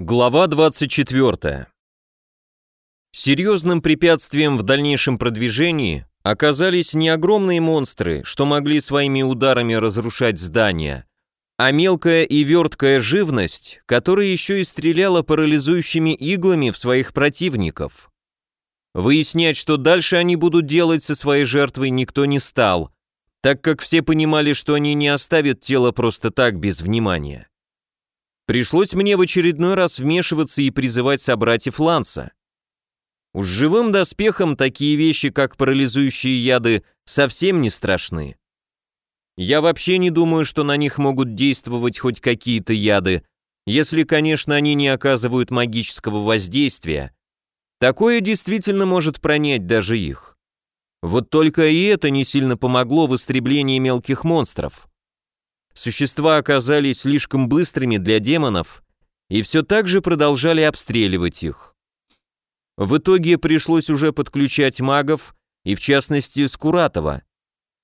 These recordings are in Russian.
Глава 24. Серьезным препятствием в дальнейшем продвижении оказались не огромные монстры, что могли своими ударами разрушать здания, а мелкая и верткая живность, которая еще и стреляла парализующими иглами в своих противников. Выяснять, что дальше они будут делать со своей жертвой, никто не стал, так как все понимали, что они не оставят тело просто так без внимания. Пришлось мне в очередной раз вмешиваться и призывать собратьев Ланса. Уж живым доспехом такие вещи, как парализующие яды, совсем не страшны. Я вообще не думаю, что на них могут действовать хоть какие-то яды, если, конечно, они не оказывают магического воздействия. Такое действительно может пронять даже их. Вот только и это не сильно помогло в истреблении мелких монстров. Существа оказались слишком быстрыми для демонов и все так же продолжали обстреливать их. В итоге пришлось уже подключать магов, и в частности Скуратова,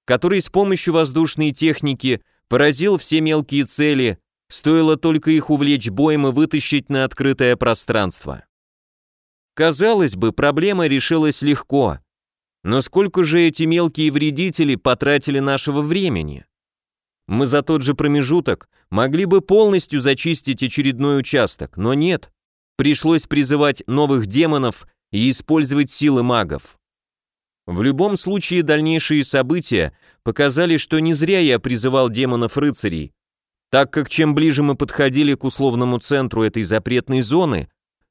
который с помощью воздушной техники поразил все мелкие цели, стоило только их увлечь боем и вытащить на открытое пространство. Казалось бы, проблема решилась легко, но сколько же эти мелкие вредители потратили нашего времени? Мы за тот же промежуток могли бы полностью зачистить очередной участок, но нет. Пришлось призывать новых демонов и использовать силы магов. В любом случае дальнейшие события показали, что не зря я призывал демонов-рыцарей, так как чем ближе мы подходили к условному центру этой запретной зоны,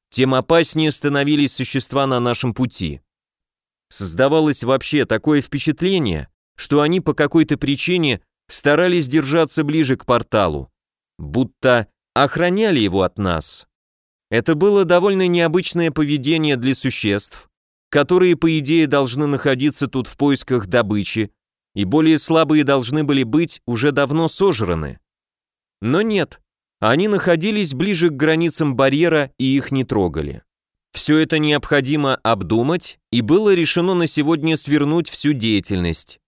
тем опаснее становились существа на нашем пути. Создавалось вообще такое впечатление, что они по какой-то причине старались держаться ближе к порталу, будто охраняли его от нас. Это было довольно необычное поведение для существ, которые, по идее, должны находиться тут в поисках добычи, и более слабые должны были быть уже давно сожраны. Но нет, они находились ближе к границам барьера и их не трогали. Все это необходимо обдумать, и было решено на сегодня свернуть всю деятельность.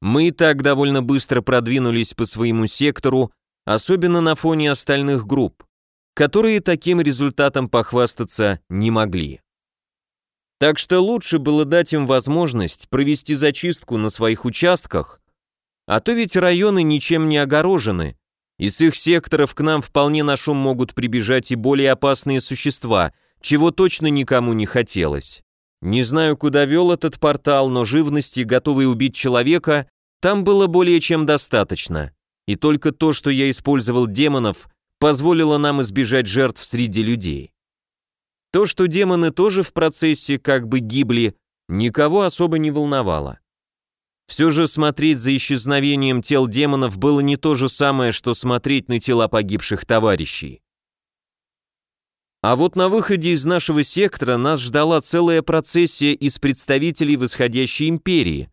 Мы и так довольно быстро продвинулись по своему сектору, особенно на фоне остальных групп, которые таким результатом похвастаться не могли. Так что лучше было дать им возможность провести зачистку на своих участках, а то ведь районы ничем не огорожены, и с их секторов к нам вполне на шум могут прибежать и более опасные существа, чего точно никому не хотелось. Не знаю, куда вел этот портал, но живности, готовой убить человека, там было более чем достаточно. И только то, что я использовал демонов, позволило нам избежать жертв среди людей. То, что демоны тоже в процессе как бы гибли, никого особо не волновало. Все же смотреть за исчезновением тел демонов было не то же самое, что смотреть на тела погибших товарищей. А вот на выходе из нашего сектора нас ждала целая процессия из представителей восходящей империи.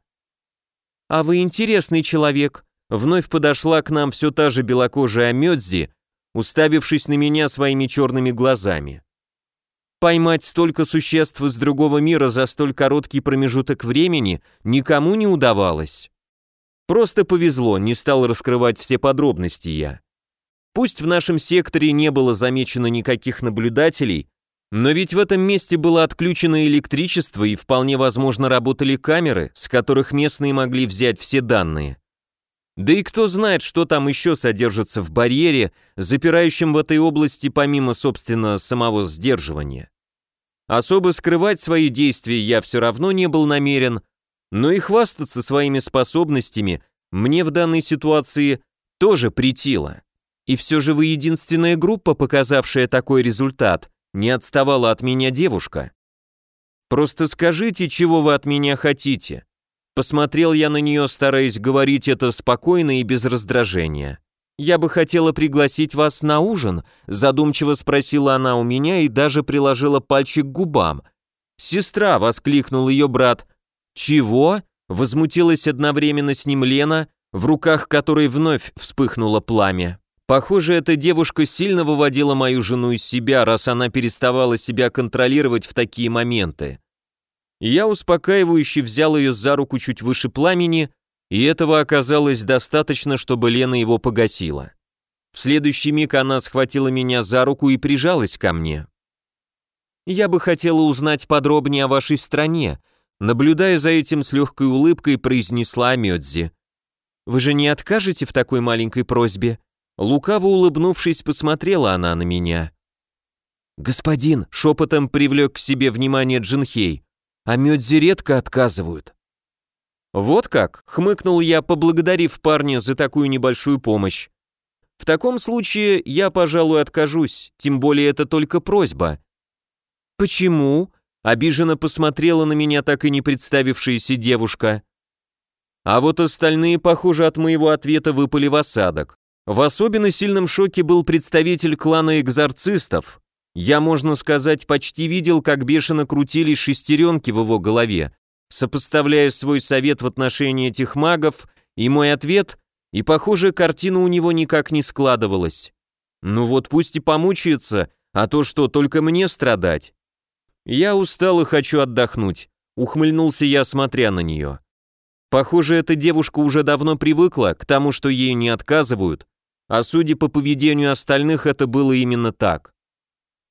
«А вы интересный человек», вновь подошла к нам все та же белокожая Мёдзи, уставившись на меня своими черными глазами. Поймать столько существ из другого мира за столь короткий промежуток времени никому не удавалось. Просто повезло, не стал раскрывать все подробности я. Пусть в нашем секторе не было замечено никаких наблюдателей, но ведь в этом месте было отключено электричество и вполне возможно работали камеры, с которых местные могли взять все данные. Да и кто знает, что там еще содержится в барьере, запирающем в этой области помимо, собственно, самого сдерживания. Особо скрывать свои действия я все равно не был намерен, но и хвастаться своими способностями мне в данной ситуации тоже притило. И все же вы единственная группа, показавшая такой результат, не отставала от меня девушка. Просто скажите, чего вы от меня хотите. Посмотрел я на нее, стараясь говорить это спокойно и без раздражения. «Я бы хотела пригласить вас на ужин», задумчиво спросила она у меня и даже приложила пальчик к губам. «Сестра!» — воскликнул ее брат. «Чего?» — возмутилась одновременно с ним Лена, в руках которой вновь вспыхнуло пламя. Похоже, эта девушка сильно выводила мою жену из себя, раз она переставала себя контролировать в такие моменты. Я успокаивающе взял ее за руку чуть выше пламени, и этого оказалось достаточно, чтобы Лена его погасила. В следующий миг она схватила меня за руку и прижалась ко мне. «Я бы хотела узнать подробнее о вашей стране», наблюдая за этим с легкой улыбкой, произнесла Мёдзи. «Вы же не откажете в такой маленькой просьбе?» Лукаво улыбнувшись, посмотрела она на меня. «Господин», — шепотом привлек к себе внимание Джинхей, «а Мёдзи редко отказывают». «Вот как?» — хмыкнул я, поблагодарив парня за такую небольшую помощь. «В таком случае я, пожалуй, откажусь, тем более это только просьба». «Почему?» — обиженно посмотрела на меня так и не представившаяся девушка. А вот остальные, похоже, от моего ответа выпали в осадок. В особенно сильном шоке был представитель клана экзорцистов. Я, можно сказать, почти видел, как бешено крутились шестеренки в его голове, сопоставляя свой совет в отношении этих магов и мой ответ, и, похоже, картина у него никак не складывалась. Ну вот пусть и помучается, а то что, только мне страдать? Я устал и хочу отдохнуть, ухмыльнулся я, смотря на нее. Похоже, эта девушка уже давно привыкла к тому, что ей не отказывают, а судя по поведению остальных, это было именно так.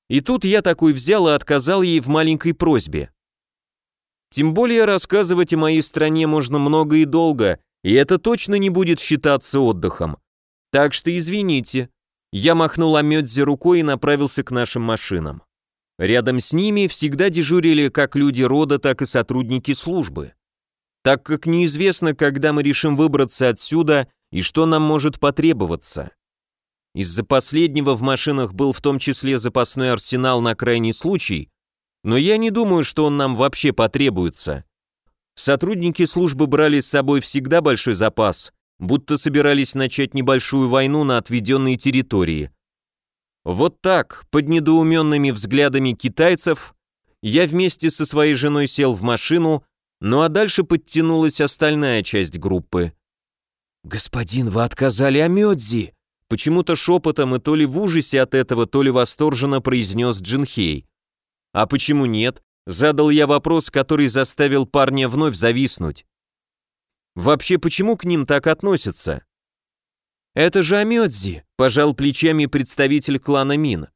И тут я такой взял и отказал ей в маленькой просьбе. Тем более рассказывать о моей стране можно много и долго, и это точно не будет считаться отдыхом. Так что извините. Я махнул Амёдзе рукой и направился к нашим машинам. Рядом с ними всегда дежурили как люди рода, так и сотрудники службы. Так как неизвестно, когда мы решим выбраться отсюда и что нам может потребоваться. Из-за последнего в машинах был в том числе запасной арсенал на крайний случай, но я не думаю, что он нам вообще потребуется. Сотрудники службы брали с собой всегда большой запас, будто собирались начать небольшую войну на отведенной территории. Вот так, под недоуменными взглядами китайцев, я вместе со своей женой сел в машину, ну а дальше подтянулась остальная часть группы. «Господин, вы отказали о Мёдзи!» Почему-то шепотом и то ли в ужасе от этого, то ли восторженно произнес Джинхей. «А почему нет?» Задал я вопрос, который заставил парня вновь зависнуть. «Вообще, почему к ним так относятся?» «Это же Амёдзи», — пожал плечами представитель клана Мин.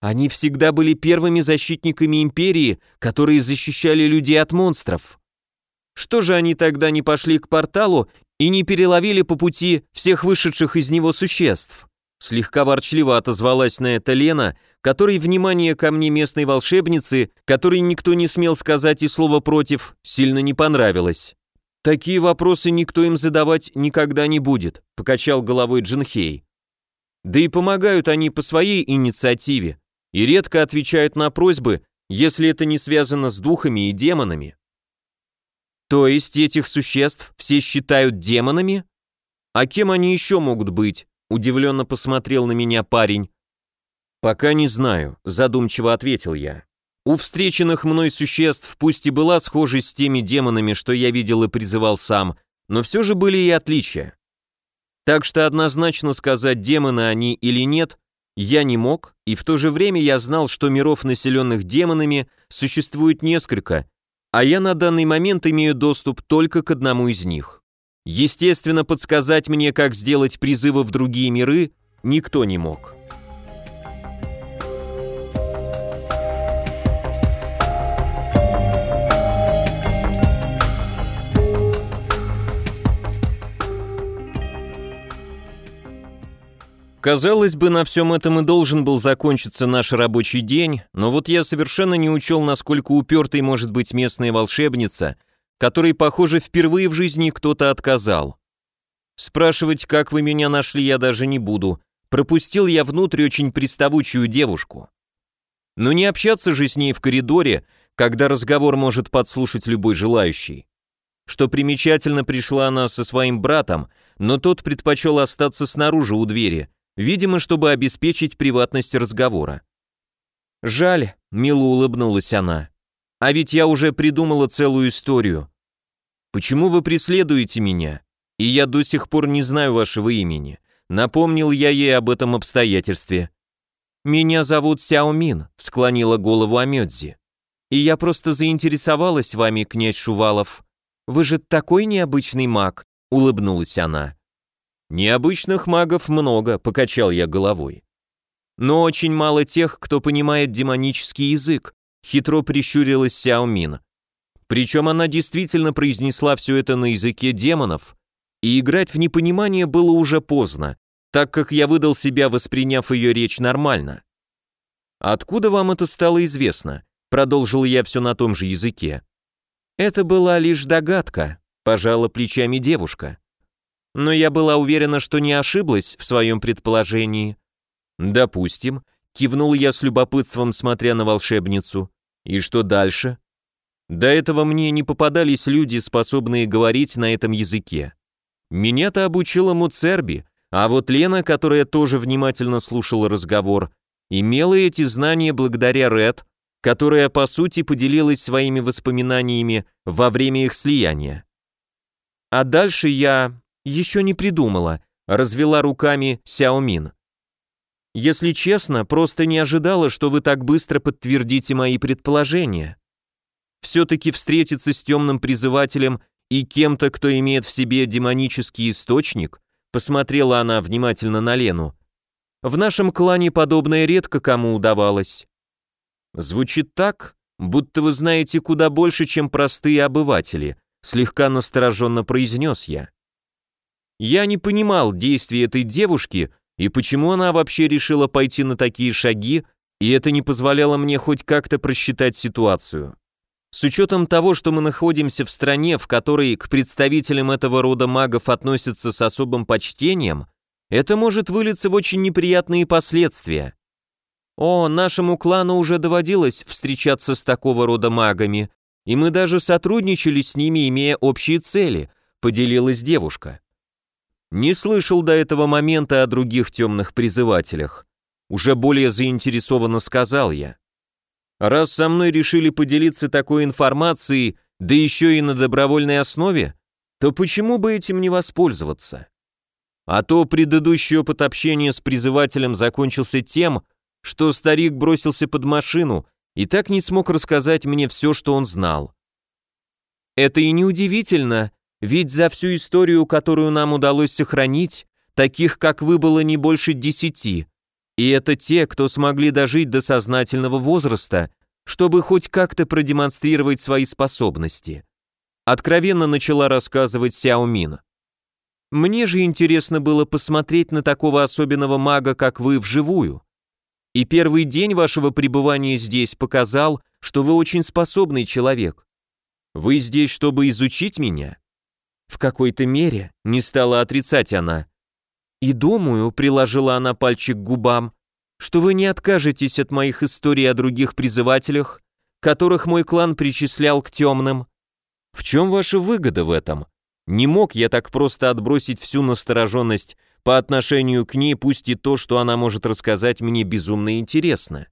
«Они всегда были первыми защитниками Империи, которые защищали людей от монстров. Что же они тогда не пошли к порталу и не переловили по пути всех вышедших из него существ?» Слегка ворчливо отозвалась на это Лена, которой внимание ко мне местной волшебницы, которой никто не смел сказать и слова против, сильно не понравилось. «Такие вопросы никто им задавать никогда не будет», — покачал головой Джинхей. «Да и помогают они по своей инициативе и редко отвечают на просьбы, если это не связано с духами и демонами». «То есть этих существ все считают демонами? А кем они еще могут быть?» — удивленно посмотрел на меня парень. «Пока не знаю», — задумчиво ответил я. «У встреченных мной существ пусть и была схожесть с теми демонами, что я видел и призывал сам, но все же были и отличия. Так что однозначно сказать, демоны они или нет, я не мог, и в то же время я знал, что миров, населенных демонами, существует несколько, а я на данный момент имею доступ только к одному из них. Естественно, подсказать мне, как сделать призывы в другие миры, никто не мог. Казалось бы, на всем этом и должен был закончиться наш рабочий день, но вот я совершенно не учел, насколько упертой может быть местная волшебница, которой, похоже, впервые в жизни кто-то отказал. Спрашивать, как вы меня нашли, я даже не буду. Пропустил я внутрь очень приставучую девушку. Но не общаться же с ней в коридоре, когда разговор может подслушать любой желающий. Что примечательно, пришла она со своим братом, но тот предпочел остаться снаружи у двери, видимо, чтобы обеспечить приватность разговора. «Жаль», — мило улыбнулась она. «А ведь я уже придумала целую историю. Почему вы преследуете меня? И я до сих пор не знаю вашего имени». Напомнил я ей об этом обстоятельстве. «Меня зовут Сяо Мин», — склонила голову Амёдзи. «И я просто заинтересовалась вами, князь Шувалов. Вы же такой необычный маг», — улыбнулась она. Необычных магов много, покачал я головой. Но очень мало тех, кто понимает демонический язык, хитро прищурилась Сяо Мин. Причем она действительно произнесла все это на языке демонов, и играть в непонимание было уже поздно, так как я выдал себя, восприняв ее речь нормально. «Откуда вам это стало известно?» — продолжил я все на том же языке. «Это была лишь догадка», — пожала плечами девушка. «Но я была уверена, что не ошиблась в своем предположении». «Допустим», — кивнул я с любопытством, смотря на волшебницу. «И что дальше?» До этого мне не попадались люди, способные говорить на этом языке. Меня-то обучила Муцерби, а вот Лена, которая тоже внимательно слушала разговор, имела эти знания благодаря Ред, которая по сути поделилась своими воспоминаниями во время их слияния. А дальше я еще не придумала, развела руками Сяомин. Если честно, просто не ожидала, что вы так быстро подтвердите мои предположения. Все-таки встретиться с темным призывателем и кем-то, кто имеет в себе демонический источник, посмотрела она внимательно на Лену. В нашем клане подобное редко кому удавалось. Звучит так, будто вы знаете куда больше, чем простые обыватели, слегка настороженно произнес я. Я не понимал действий этой девушки и почему она вообще решила пойти на такие шаги, и это не позволяло мне хоть как-то просчитать ситуацию. С учетом того, что мы находимся в стране, в которой к представителям этого рода магов относятся с особым почтением, это может вылиться в очень неприятные последствия. О, нашему клану уже доводилось встречаться с такого рода магами, и мы даже сотрудничали с ними, имея общие цели, поделилась девушка. Не слышал до этого момента о других темных призывателях. Уже более заинтересованно сказал я. Раз со мной решили поделиться такой информацией, да еще и на добровольной основе, то почему бы этим не воспользоваться? А то предыдущий опыт общения с призывателем закончился тем, что старик бросился под машину и так не смог рассказать мне все, что он знал. Это и неудивительно, ведь за всю историю, которую нам удалось сохранить, таких, как вы, было не больше десяти, и это те, кто смогли дожить до сознательного возраста, чтобы хоть как-то продемонстрировать свои способности. Откровенно начала рассказывать Сяо Мин. Мне же интересно было посмотреть на такого особенного мага, как вы, вживую. И первый день вашего пребывания здесь показал, что вы очень способный человек. Вы здесь, чтобы изучить меня? В какой-то мере, не стала отрицать она. И думаю, приложила она пальчик к губам, что вы не откажетесь от моих историй о других призывателях, которых мой клан причислял к темным. В чем ваша выгода в этом? Не мог я так просто отбросить всю настороженность по отношению к ней, пусть и то, что она может рассказать мне безумно интересно.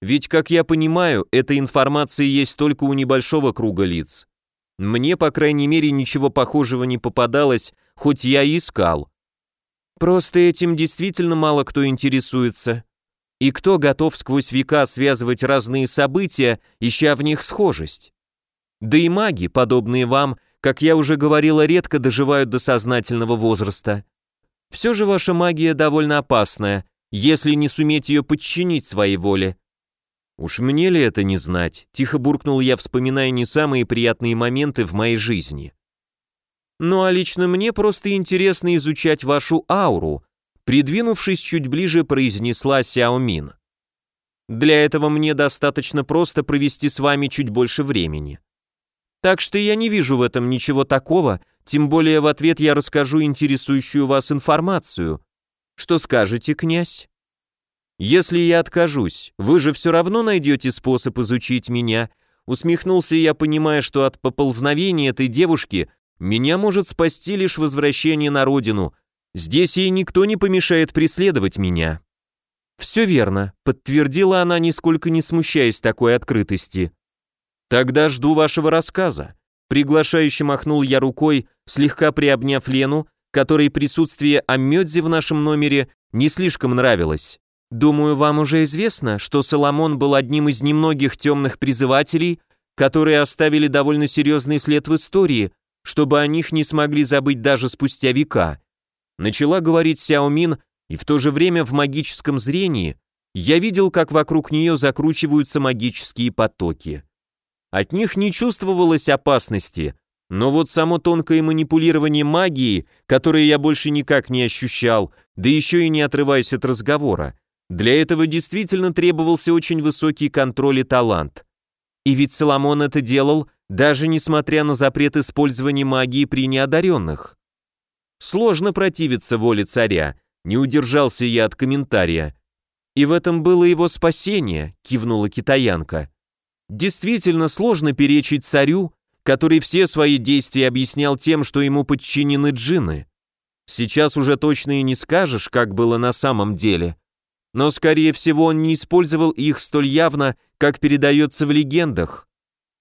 Ведь, как я понимаю, эта информация есть только у небольшого круга лиц. Мне, по крайней мере, ничего похожего не попадалось, хоть я и искал. Просто этим действительно мало кто интересуется. И кто готов сквозь века связывать разные события, ища в них схожесть? Да и маги, подобные вам, как я уже говорила, редко доживают до сознательного возраста. Все же ваша магия довольно опасная, если не суметь ее подчинить своей воле. Уж мне ли это не знать? Тихо буркнул я, вспоминая не самые приятные моменты в моей жизни. Ну а лично мне просто интересно изучать вашу ауру, придвинувшись чуть ближе, произнесла Сяо Мин. Для этого мне достаточно просто провести с вами чуть больше времени. Так что я не вижу в этом ничего такого, тем более в ответ я расскажу интересующую вас информацию. Что скажете, князь? Если я откажусь, вы же все равно найдете способ изучить меня, усмехнулся я, понимая, что от поползновения этой девушки меня может спасти лишь возвращение на родину. Здесь ей никто не помешает преследовать меня. Все верно, подтвердила она, нисколько не смущаясь такой открытости. Тогда жду вашего рассказа. Приглашающе махнул я рукой, слегка приобняв Лену, которой присутствие Аммёдзи в нашем номере не слишком нравилось. Думаю, вам уже известно, что Соломон был одним из немногих темных призывателей, которые оставили довольно серьезный след в истории, чтобы о них не смогли забыть даже спустя века. начала говорить Сяомин, и в то же время в магическом зрении я видел, как вокруг нее закручиваются магические потоки. От них не чувствовалось опасности, но вот само тонкое манипулирование магией, которое я больше никак не ощущал, да еще и не отрываясь от разговора, для этого действительно требовался очень высокий контроль и талант. И ведь Соломон это делал, даже несмотря на запрет использования магии при неодаренных. Сложно противиться воле царя, не удержался я от комментария. И в этом было его спасение, кивнула китаянка. Действительно сложно перечить царю, который все свои действия объяснял тем, что ему подчинены джинны. Сейчас уже точно и не скажешь, как было на самом деле. Но, скорее всего, он не использовал их столь явно, как передается в легендах.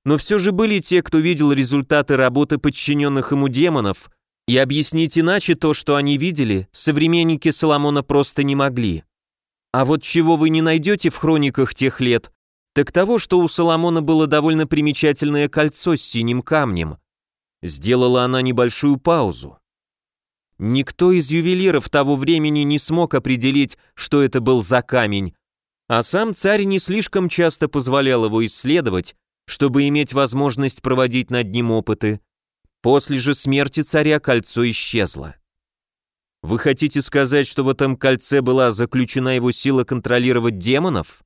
Но все же были те, кто видел результаты работы подчиненных ему демонов, и объяснить иначе то, что они видели, современники Соломона просто не могли. А вот чего вы не найдете в хрониках тех лет, так того, что у Соломона было довольно примечательное кольцо с синим камнем. Сделала она небольшую паузу. Никто из ювелиров того времени не смог определить, что это был за камень, а сам царь не слишком часто позволял его исследовать, чтобы иметь возможность проводить над ним опыты. После же смерти царя кольцо исчезло. Вы хотите сказать, что в этом кольце была заключена его сила контролировать демонов?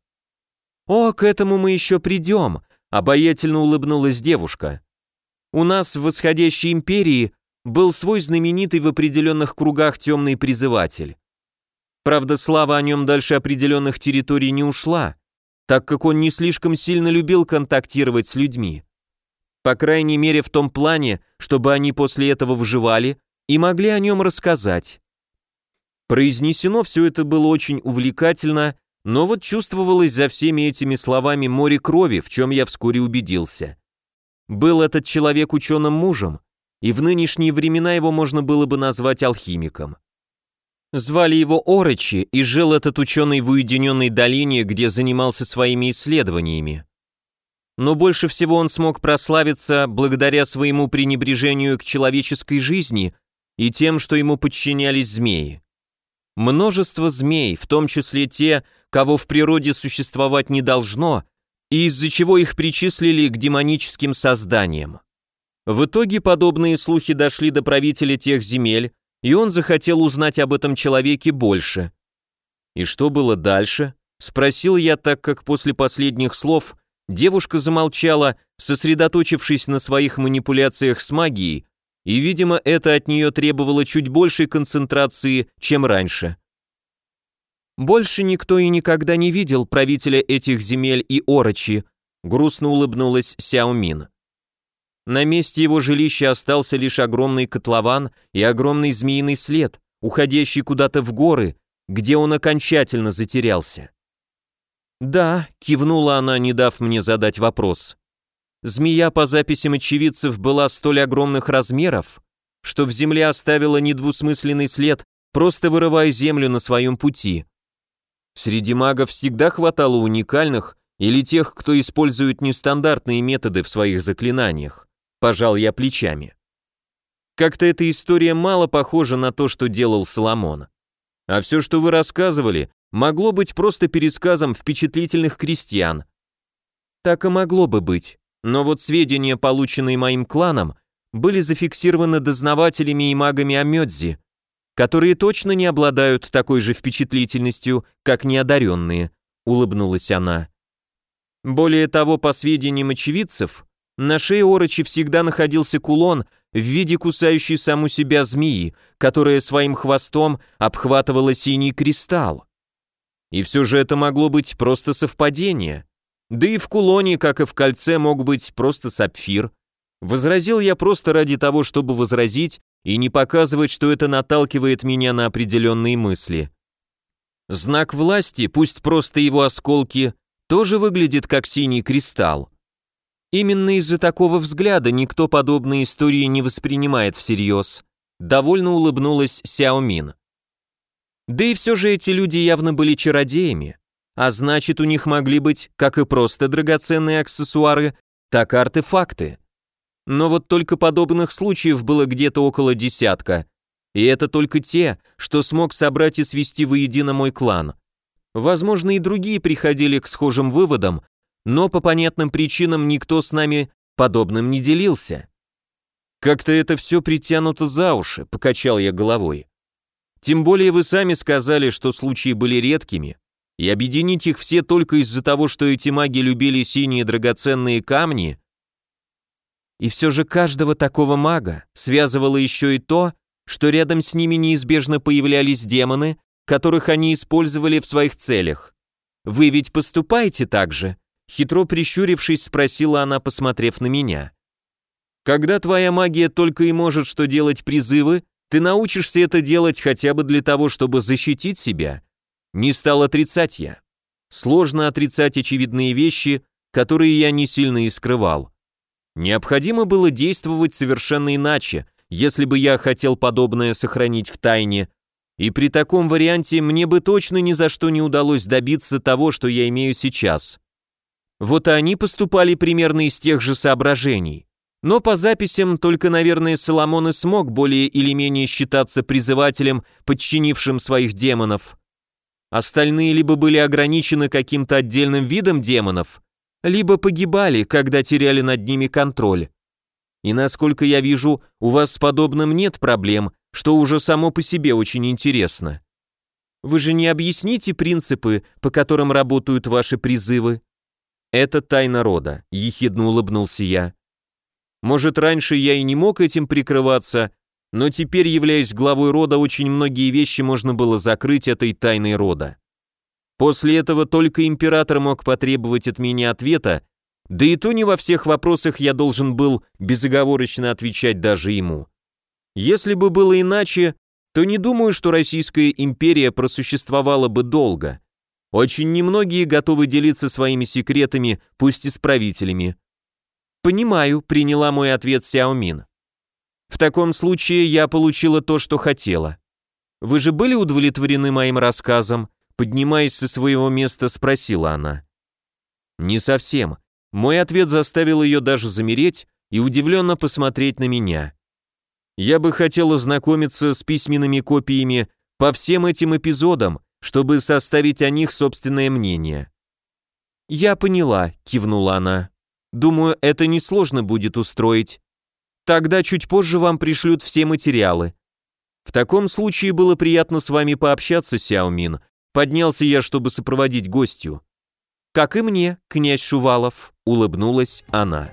О, к этому мы еще придем, обаятельно улыбнулась девушка. У нас в восходящей империи был свой знаменитый в определенных кругах темный призыватель. Правда, слава о нем дальше определенных территорий не ушла, так как он не слишком сильно любил контактировать с людьми. По крайней мере в том плане, чтобы они после этого выживали и могли о нем рассказать. Произнесено все это было очень увлекательно, но вот чувствовалось за всеми этими словами море крови, в чем я вскоре убедился. Был этот человек ученым мужем, и в нынешние времена его можно было бы назвать алхимиком. Звали его Орочи, и жил этот ученый в уединенной долине, где занимался своими исследованиями. Но больше всего он смог прославиться благодаря своему пренебрежению к человеческой жизни и тем, что ему подчинялись змеи. Множество змей, в том числе те, кого в природе существовать не должно, и из-за чего их причислили к демоническим созданиям. В итоге подобные слухи дошли до правителя тех земель, и он захотел узнать об этом человеке больше. И что было дальше? Спросил я, так как после последних слов девушка замолчала, сосредоточившись на своих манипуляциях с магией, и, видимо, это от нее требовало чуть большей концентрации, чем раньше. Больше никто и никогда не видел правителя этих земель и Орочи, грустно улыбнулась Сяомин. На месте его жилища остался лишь огромный котлован и огромный змеиный след, уходящий куда-то в горы, где он окончательно затерялся. «Да», — кивнула она, не дав мне задать вопрос. «Змея, по записям очевидцев, была столь огромных размеров, что в земле оставила недвусмысленный след, просто вырывая землю на своем пути. Среди магов всегда хватало уникальных или тех, кто использует нестандартные методы в своих заклинаниях. Пожал я плечами. Как-то эта история мало похожа на то, что делал Соломон. А все, что вы рассказывали, могло быть просто пересказом впечатлительных крестьян. Так и могло бы быть, но вот сведения, полученные моим кланом, были зафиксированы дознавателями и магами Амёдзи, которые точно не обладают такой же впечатлительностью, как неодаренные, улыбнулась она. Более того, по сведениям очевидцев, на шее Орочи всегда находился кулон в виде кусающей саму себя змеи, которая своим хвостом обхватывала синий кристалл. И все же это могло быть просто совпадение. Да и в кулоне, как и в кольце, мог быть просто сапфир. Возразил я просто ради того, чтобы возразить и не показывать, что это наталкивает меня на определенные мысли. Знак власти, пусть просто его осколки, тоже выглядит как синий кристалл. Именно из-за такого взгляда никто подобные истории не воспринимает всерьез. Довольно улыбнулась Сяомин. Да и все же эти люди явно были чародеями, а значит у них могли быть как и просто драгоценные аксессуары, так и артефакты. Но вот только подобных случаев было где-то около десятка, И это только те, что смог собрать и свести воедино мой клан. Возможно, и другие приходили к схожим выводам, но по понятным причинам никто с нами подобным не делился. «Как-то это все притянуто за уши», — покачал я головой. «Тем более вы сами сказали, что случаи были редкими, и объединить их все только из-за того, что эти маги любили синие драгоценные камни, и все же каждого такого мага связывало еще и то, что рядом с ними неизбежно появлялись демоны, которых они использовали в своих целях. «Вы ведь поступаете так же?» Хитро прищурившись, спросила она, посмотрев на меня. Когда твоя магия только и может что делать призывы, ты научишься это делать хотя бы для того, чтобы защитить себя. Не стал отрицать я. Сложно отрицать очевидные вещи, которые я не сильно и скрывал. Необходимо было действовать совершенно иначе, если бы я хотел подобное сохранить в тайне, и при таком варианте мне бы точно ни за что не удалось добиться того, что я имею сейчас. Вот и они поступали примерно из тех же соображений. Но по записям только, наверное, Соломон и смог более или менее считаться призывателем, подчинившим своих демонов. Остальные либо были ограничены каким-то отдельным видом демонов, либо погибали, когда теряли над ними контроль. И насколько я вижу, у вас с подобным нет проблем, что уже само по себе очень интересно. Вы же не объясните принципы, по которым работают ваши призывы? Это тайна рода, ехидно улыбнулся я. Может, раньше я и не мог этим прикрываться, но теперь, являясь главой рода, очень многие вещи можно было закрыть этой тайной рода. После этого только император мог потребовать от меня ответа, да и то не во всех вопросах я должен был безоговорочно отвечать даже ему. Если бы было иначе, то не думаю, что Российская империя просуществовала бы долго. Очень немногие готовы делиться своими секретами, пусть и с правителями. «Понимаю», — приняла мой ответ Сяомин. «В таком случае я получила то, что хотела. Вы же были удовлетворены моим рассказом?» Поднимаясь со своего места, спросила она. «Не совсем». Мой ответ заставил ее даже замереть и удивленно посмотреть на меня. Я бы хотел ознакомиться с письменными копиями по всем этим эпизодам, чтобы составить о них собственное мнение. «Я поняла», — кивнула она. Думаю, это несложно будет устроить. Тогда чуть позже вам пришлют все материалы. В таком случае было приятно с вами пообщаться, Сяомин. Поднялся я, чтобы сопроводить гостью. Как и мне, князь Шувалов, улыбнулась она.